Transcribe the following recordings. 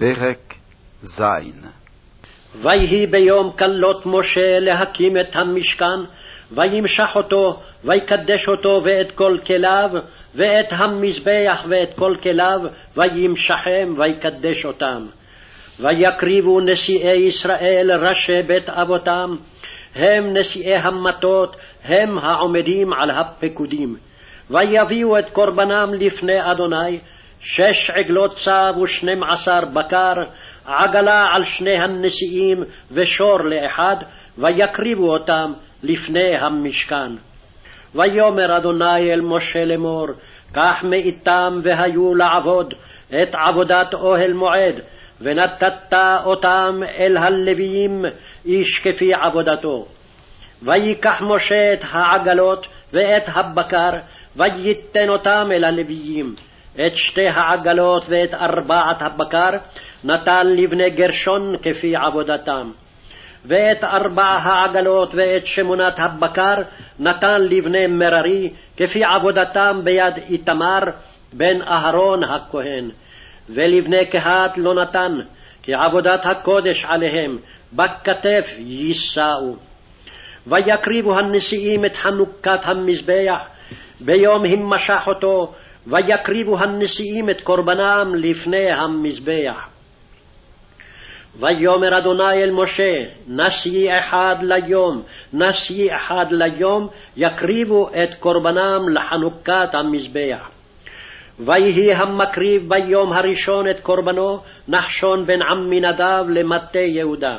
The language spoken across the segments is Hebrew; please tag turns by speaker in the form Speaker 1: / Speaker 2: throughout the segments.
Speaker 1: פרק ז.
Speaker 2: ויהי ביום כלות משה להקים את המשכן, וימשח אותו, ויקדש אותו ואת כל כליו, ואת המזבח ואת כל כליו, וימשחם ויקדש אותם. ויקריבו נשיאי ישראל ראשי בית אבותם, הם נשיאי המטות, הם העומדים על הפקודים. ויביאו את קורבנם לפני אדוני, שש עגלות צב ושנים עשר בקר, עגלה על שני הנשיאים ושור לאחד, ויקריבו אותם לפני המשכן. ויאמר אדוני אל משה לאמור, קח מאיתם והיו לעבוד את עבודת אוהל מועד, ונתת אותם אל הלוויים איש כפי עבודתו. ויקח משה את העגלות ואת הבקר, וייתן אותם אל הלוויים. את שתי העגלות ואת ארבעת הבקר נתן לבני גרשון כפי עבודתם. ואת ארבע העגלות ואת שמונת הבקר נתן לבני מררי כפי עבודתם ביד איתמר בן אהרון הכהן. ולבני קהת לא נתן, כי עבודת הקודש עליהם, בכתף יישאו. ויקריבו הנשיאים את חנוכת המזבח, ביום המשך אותו, ויקריבו הנשיאים את קורבנם לפני המזבח. ויאמר אדוני אל משה, נשיא אחד ליום, נשיא אחד ליום, יקריבו את קורבנם לחנוכת המזבח. ויהי המקריב ביום הראשון את קורבנו, נחשון בן עמינדב למטה יהודה.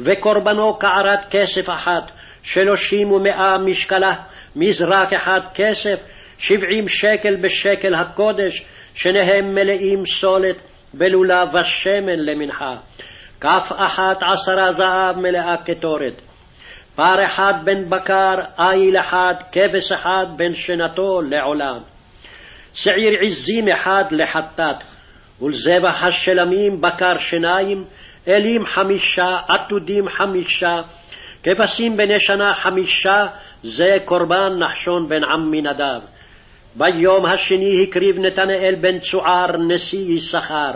Speaker 2: וקורבנו קערת כסף אחת, שלושים ומאה משקלה, מזרק אחד כסף, שבעים שקל בשקל הקודש, שניהם מלאים סולת, בלולב ושמן למנחה. כף אחת עשרה זהב מלאה קטורת. פר אחד בן בקר, איל אחד, כבש אחד, בן שנתו לעולם. שעיר עזים אחד לחטאת, ולזבח השלמים בקר שיניים, אלים חמישה, עתודים חמישה, כבשים בני שנה חמישה, זה קורבן נחשון בן עמינדב. ביום השני הקריב נתנאל בן צוער נשיא יששכר.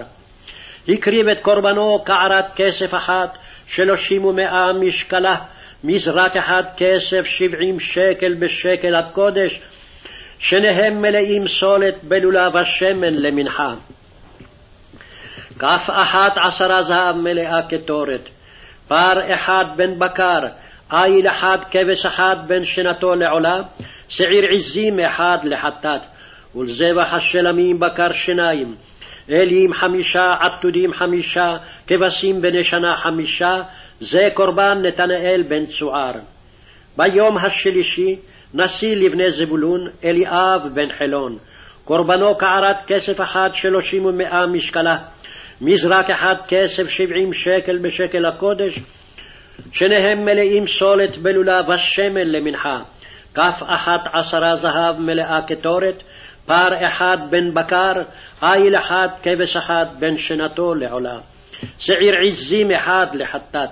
Speaker 2: הקריב את קורבנו קערת כסף אחת, שלושים ומאה משקלה, מזרק אחד כסף שבעים שקל בשקל הקודש, שניהם מלאים סולת בלולב השמן למנחה. כף אחת עשרה זהב מלאה קטורת, פר אחד בן בקר, איל אחד כבש אחד בן שנתו לעולה, שעיר עזים אחד לחטאת, ולזבח השלמים בקר שיניים, אלים חמישה, עתודים חמישה, כבשים בני שנה חמישה, זה קורבן נתנאל בן צוער. ביום השלישי נשיא לבני זבולון, אליאב בן חילון. קורבנו קערת כסף אחד שלושים ומאה משקלה, מזרק אחד כסף שבעים שקל בשקל הקודש, שניהם מלאים סולת בלולה ושמן למנחה, כף אחת עשרה זהב מלאה קטורת, פר אחד בן בקר, איל אחד כבש אחד בן שנתו לעולה. שעיר עזים אחד לחטאת,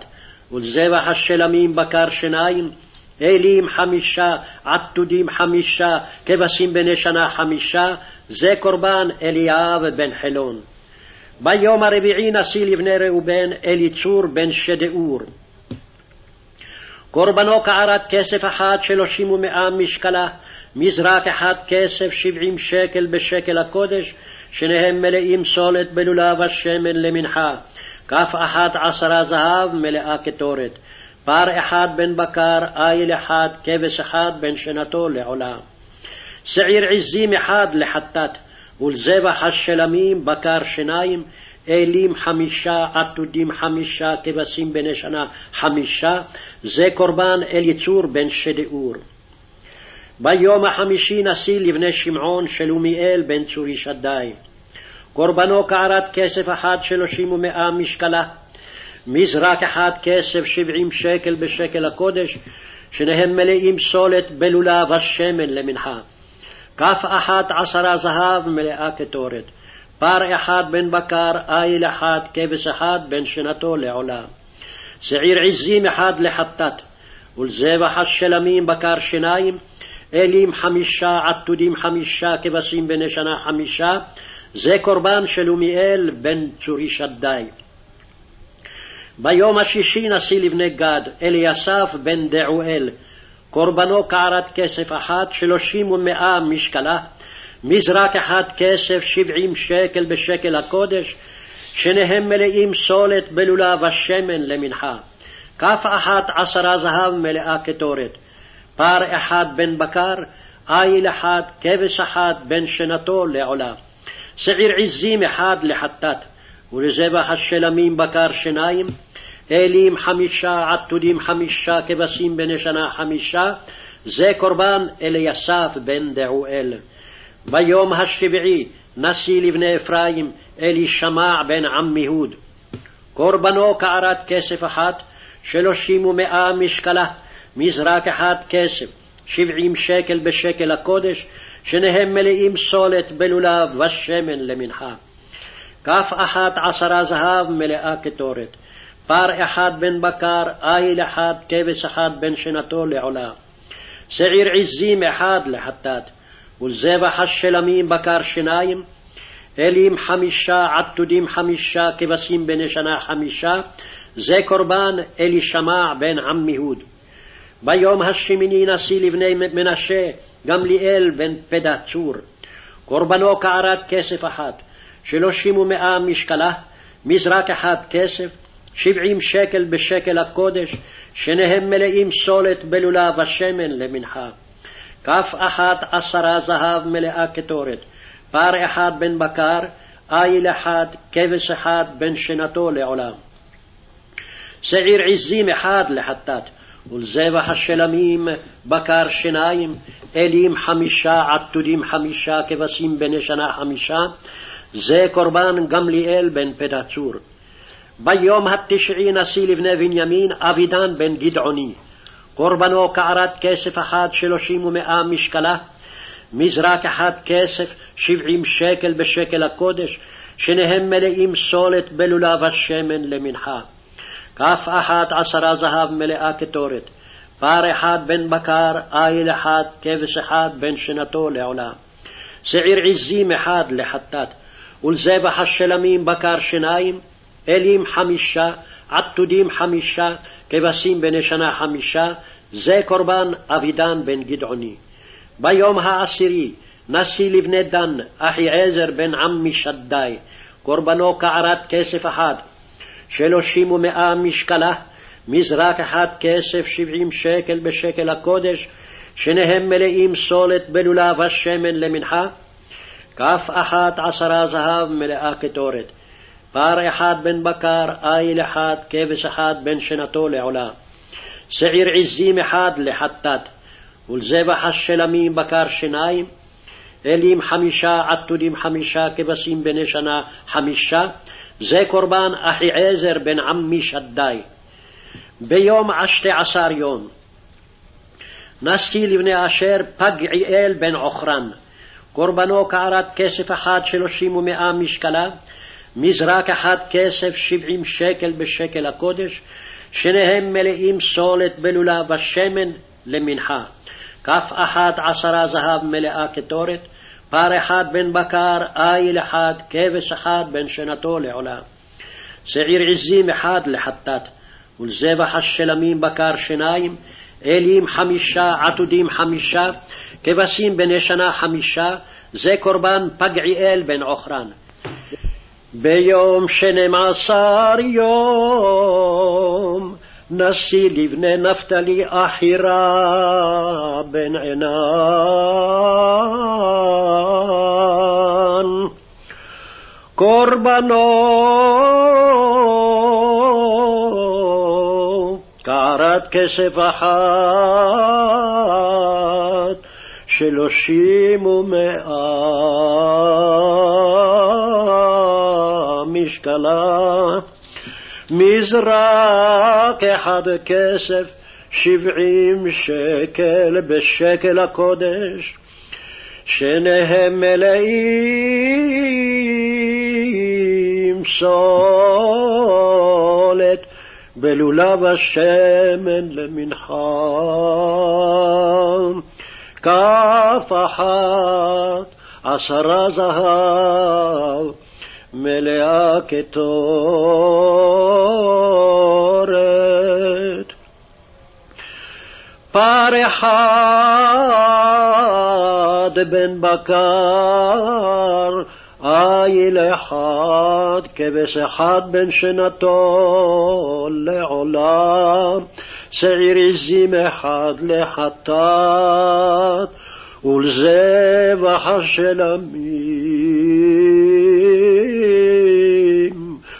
Speaker 2: ולזבח השלמים בקר שיניים, אלים חמישה, עתודים חמישה, כבשים בני שנה חמישה, זה קורבן אליאב בן חילון. ביום הרביעי נשיא לבני ראובן אליצור בן שדאור. קורבנו קערת כסף אחת שלושים ומאה משקלה, מזרק אחד כסף שבעים שקל בשקל הקודש, שניהם מלאים סולת בלולב השמן למנחה, כף אחת עשרה זהב מלאה קטורת, פר אחד בן בקר, איל אחד, כבש אחד בן שנתו לעולה. שעיר עזים אחד לחטאת, ולזבח השלמים בקר שיניים, אלים חמישה, עתודים חמישה, כבשים בני שנה חמישה, זה קורבן אל יצור בן שדאור. ביום החמישי נשיא לבני שמעון שלומיאל בן צורי שדי. קורבנו קערת כסף אחת שלושים ומאה משקלה, מזרק אחד כסף שבעים שקל בשקל הקודש, שניהם מלאים סולת בלולה ושמן למנחה. כף אחת עשרה זהב מלאה קטורת. פר אחד בן בקר, איל אחד, כבש אחד, בן שנתו לעולה. שעיר עזים אחד לחטאת, ולזבח השלמים בקר שיניים, אלים חמישה, עתודים חמישה, כבשים בני שנה חמישה, זה קורבן שלומיאל בן צורי שדי. ביום השישי נשיא לבני גד, אליסף בן דעואל, קורבנו קערת כסף אחת, שלושים ומאה משקלה, מזרק אחד כסף שבעים שקל בשקל הקודש, שניהם מלאים סולת בלולה ושמן למנחה. כף אחת עשרה זהב מלאה קטורת, פר אחד בן בקר, איל אחד, כבש אחד בן שנתו לעולה, שעיר עזים אחד לחטאת, ולזבח השלמים בקר שיניים, אלים חמישה, עתודים חמישה, כבשים בני שנה חמישה, זה קורבן אליסף בן דעואל. ביום השביעי נשיא לבני אפרים, אלישמע בן עמיהוד. קורבנו קערת כסף אחת, שלושים ומאה משקלה, מזרק אחד כסף, שבעים שקל בשקל הקודש, שניהם מלאים סולת בלולב ושמן למנחה. כף אחת עשרה זהב מלאה קטורת, פר אחד בן בקר, איל אחד, כבש אחד בן שנתו לעולה. שעיר עזים אחד לחטאת, ולזבח השלמים בקר שיניים, אלים חמישה, עתודים חמישה, כבשים בני שנה חמישה, זה קורבן אלישמע בן עמיהוד. ביום השמיני נשיא לבני מנשה, גמליאל בן פדה צור. קורבנו קערת כסף אחת, שלושים ומאה משקלה, מזרק אחד כסף, שבעים שקל בשקל הקודש, שניהם מלאים סולת בלולה ושמן למנחה. כף אחת עשרה זהב מלאה קטורת, פר אחד בן בקר, איל אחד, כבש אחד בן שנתו לעולם. שעיר עזים אחד לחטאת, ולזבח השלמים בקר שיניים, אלים חמישה, עתודים חמישה, כבשים בני שנה חמישה, זה קורבן גמליאל בן פדצור. ביום התשעי נשיא לבני בנימין אבידן בן גדעוני. קורבנו קערת כסף אחת שלושים ומאה משקלה, מזרק אחד כסף שבעים שקל בשקל הקודש, שניהם מלאים סולת בלולה ושמן למנחה. כף אחת עשרה זהב מלאה קטורת, פר אחד בן בקר, איל אחד, כבש אחד בן שנתו לעולה. שעיר עזים אחד לחטאת, ולזבח השלמים בקר שיניים, אלים חמישה, עתודים חמישה, כבשים בני שנה חמישה, זה קורבן אבידן בן גדעוני. ביום העשירי נשיא לבני דן, אחיעזר בן עמי שדי, קורבנו קערת כסף אחת, שלושים ומאה משקלה, מזרק אחד כסף שבעים שקל בשקל הקודש, שניהם מלאים סולת בלולה ושמן למנחה, כף אחת עשרה זהב מלאה קטורת, פר אחד בן בקר, איל אחד, כבש אחד בן שנתו לעולה, שעיר עזים אחד לחטאת, ולזבח השלמים בקר שיניים, אלים חמישה, עתודים חמישה, כבשים בני שנה חמישה, זה קורבן אחיעזר בן עמי שדי. ביום עשתי עשר יום נשיא לבני אשר פגעיאל בן עוכרן, קורבנו קערת כסף אחד שלושים ומאה משקלה, מזרק אחד כסף שבעים שקל בשקל הקודש, שניהם מלאים סולת בלולה ושמן למנחה. כף אחת עשרה זהב מלאה קטורת, פר אחד בן בקר, איל אחד, כבש אחד בן שנתו לעולה. שעיר עזים אחד לחטאת, ולזבח השלמים בקר שיניים, אלים חמישה, עתודים חמישה, כבשים בני שנה חמישה, זה קורבן פגעיאל בן עוכרן. ביום שנים עשר יום נשיא לבני נפתלי אחירה בן עינן. קורבנו קערת כסף אחת שלושים ומאה משקלה מזרק אחד כסף שבעים שקל בשקל הקודש, שניהם מלאים סולת בלולב השמן למנחה. כף אחת עשרה זהב, מלאה כתורת. פר אחד בן בקר, איל אחד, כבש אחד בן שנתו לעולם, שעיר עזים אחד לחטאת, ולזבח השלמים,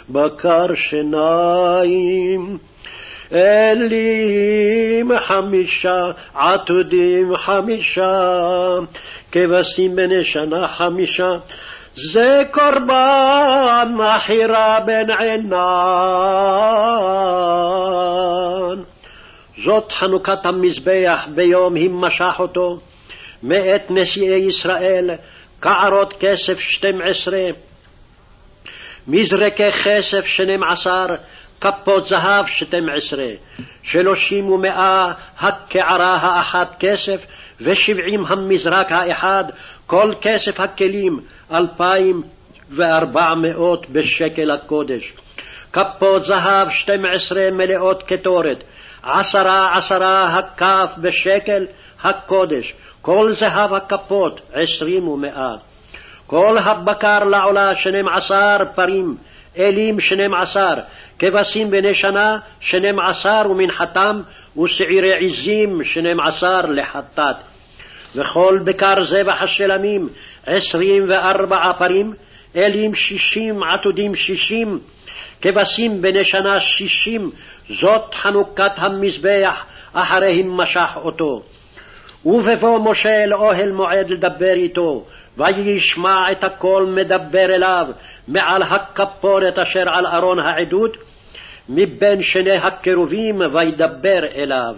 Speaker 2: בקר שניים. אלים חמישה, עתודים חמישה, כבשים בני שנה חמישה, זה קורבן מחירה בן עינן. זאת חנוכת המזבח ביום המשך אותו, מאת נשיאי ישראל, קערות כסף שתים עשרה, מזרקי כסף שנים עשר, כפות זהב שתים עשרה, שלושים ומאה הקערה האחת כסף, ושבעים המזרק האחד, כל כסף הכלים, אלפיים וארבע מאות בשקל הקודש. כפות זהב שתים עשרה מלאות קטורת, עשרה עשרה הכף בשקל הקודש, כל זהב הכפות עשרים ומאה. כל הבקר לעולה שנים עשר פרים, אלים שנים עשר, כבשים בני שנה שנים עשר ומנחתם, ושעירי עזים שנים עשר לחטאת. וכל בקר זבח השלמים עשרים וארבע פרים, אלים שישים, עתודים שישים, כבשים בני שנה שישים, זאת חנוכת המזבח אחרי המשך אותו. ובבוא משה אל אוהל מועד לדבר איתו, וישמע את הקול מדבר אליו מעל הכפורת אשר על ארון העדות, מבין שני הקירובים וידבר אליו.